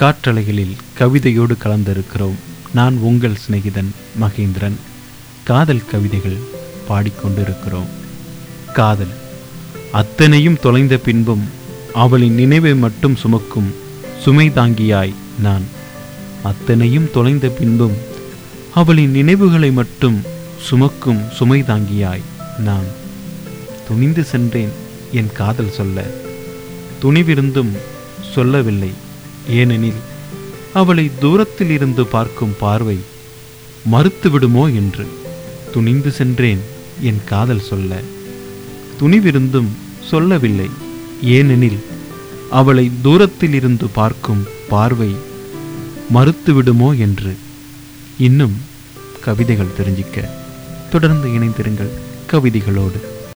காற்றலைகளில் கவிதையோடு கலந்திருக்கிறோம். நான் உங்கள் சிநேகிதன் மகேந்திரன். காதல் கவிதைகள் பாடிக்கொண்டிருக்கிறோம். காதல். அத்தனையும் தொலைந்த பின்பும் அவளின் நினைவை மட்டும் சுமக்கும் சுமை தாங்கியாய் நான். அத்தனையும் தொலைந்த பின்பும் அவளின் நினைவுகளை மட்டும் சுமக்கும் சுமை தாங்கியாய் நான். துணிந்து சென்றேன் என் காதல் சொல்ல. துணிவிருந்தும் சொல்லவில்லை. ஏனெனில் அவளை தூரத்தில் இருந்து பார்க்கும் பார்வை மறுத்துவிடுமோ என்று துணிந்து சென்றேன் என் காதல் சொல்ல. துணிவிருந்தும் சொல்லவில்லை. ஏனெனில் அவளை தூரத்தில் இருந்து பார்க்கும் பார்வை மறுத்துவிடுமோ என்று இன்னும் கவிதைகள் தெரிஞ்சிக்க. தொடர்ந்து இணைந்திருங்கள் கவிதைகளோடு.